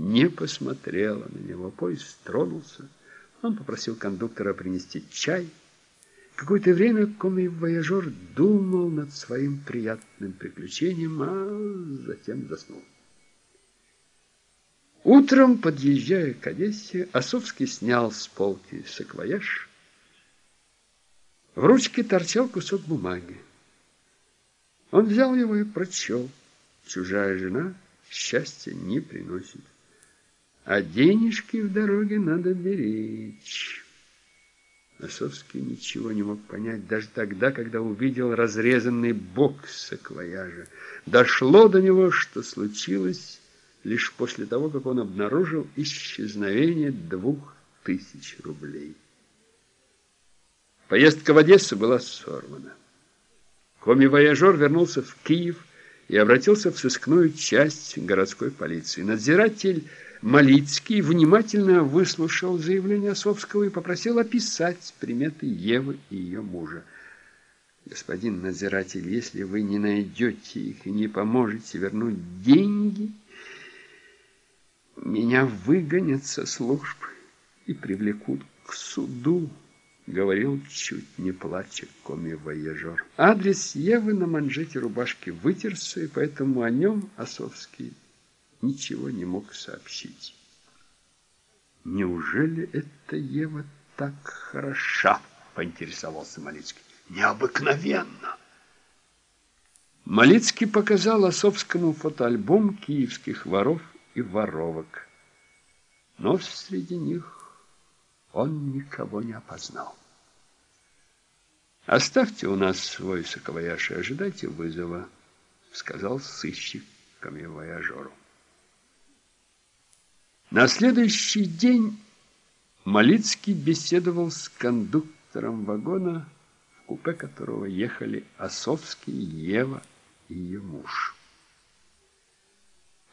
не посмотрела на него. Поезд тронулся. Он попросил кондуктора принести чай. Какое-то время коми-вояжер думал над своим приятным приключением, а затем заснул. Утром, подъезжая к Одессе, Осовский снял с полки саквояж. В ручке торчал кусок бумаги. Он взял его и прочел. Чужая жена счастья не приносит, а денежки в дороге надо беречь. Осовский ничего не мог понять даже тогда, когда увидел разрезанный бок саквояжа. Дошло до него, что случилось лишь после того, как он обнаружил исчезновение двух тысяч рублей. Поездка в Одессу была сорвана. Коми-вояжер вернулся в Киев и обратился в сыскную часть городской полиции. Надзиратель Малицкий внимательно выслушал заявление Осовского и попросил описать приметы Евы и ее мужа. «Господин надзиратель, если вы не найдете их и не поможете вернуть деньги...» Меня выгонят со службы и привлекут к суду, говорил чуть не плача коми-вояжер. Адрес Евы на манжете рубашки вытерся, и поэтому о нем Осовский ничего не мог сообщить. Неужели эта Ева так хороша? поинтересовался Малицкий. Необыкновенно! Малицкий показал Осовскому фотоальбом киевских воров и воровок. Но среди них он никого не опознал. «Оставьте у нас свой саквояж и ожидайте вызова», — сказал сыщик камевояжеру. На следующий день Малицкий беседовал с кондуктором вагона, в купе которого ехали Осовский, Ева и ее муж.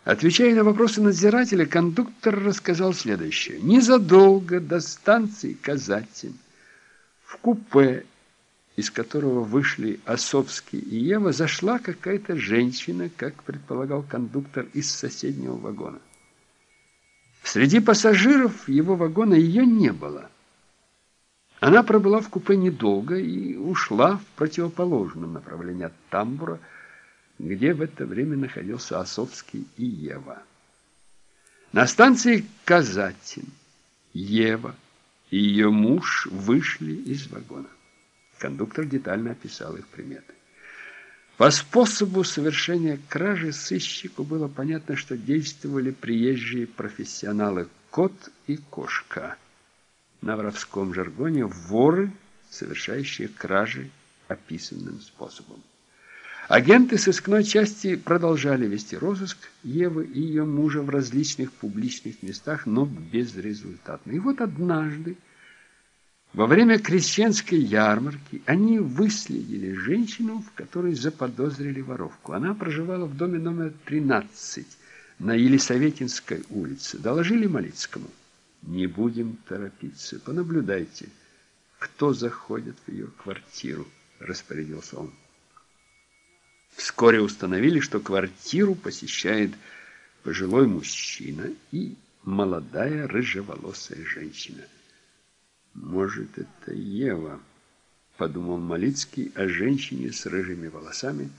Отвечая на вопросы надзирателя, кондуктор рассказал следующее. Незадолго до станции Казатин в купе, из которого вышли Осовский и Ева, зашла какая-то женщина, как предполагал кондуктор, из соседнего вагона. Среди пассажиров его вагона ее не было. Она пробыла в купе недолго и ушла в противоположном направлении от тамбура, где в это время находился Осовский и Ева. На станции Казатин Ева и ее муж вышли из вагона. Кондуктор детально описал их приметы. По способу совершения кражи сыщику было понятно, что действовали приезжие профессионалы кот и кошка. На воровском жаргоне воры, совершающие кражи описанным способом. Агенты сыскной части продолжали вести розыск Евы и ее мужа в различных публичных местах, но безрезультатно. И вот однажды, во время крещенской ярмарки, они выследили женщину, в которой заподозрили воровку. Она проживала в доме номер 13 на Елисаветинской улице. Доложили Малицкому. Не будем торопиться, понаблюдайте, кто заходит в ее квартиру, распорядился он. Вскоре установили, что квартиру посещает пожилой мужчина и молодая рыжеволосая женщина. «Может, это Ева?» – подумал Малицкий о женщине с рыжими волосами,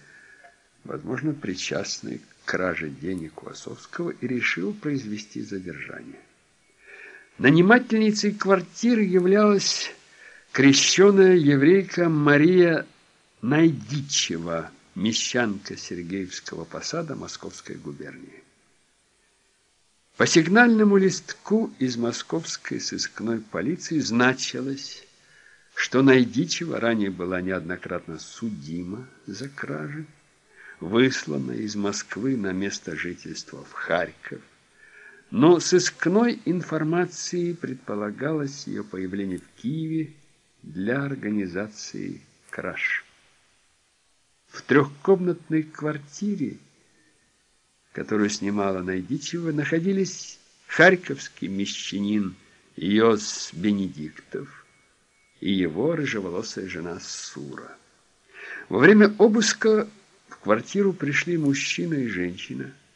возможно, причастной к краже денег у Осовского, и решил произвести задержание. Нанимательницей квартиры являлась крещеная еврейка Мария Найдичева – мещанка Сергеевского посада Московской губернии. По сигнальному листку из московской сыскной полиции значилось, что Найдичева ранее была неоднократно судима за кражи, выслана из Москвы на место жительства в Харьков, но сыскной информации предполагалось ее появление в Киеве для организации краж. В трехкомнатной квартире, которую снимала Найдичева, находились харьковский мещанин Йос Бенедиктов и его рыжеволосая жена Сура. Во время обыска в квартиру пришли мужчина и женщина –